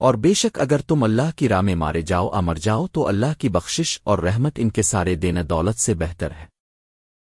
اور بے شک اگر تم اللہ کی راہ میں مارے جاؤ امر جاؤ تو اللہ کی بخشش اور رحمت ان کے سارے دینا دولت سے بہتر ہے۔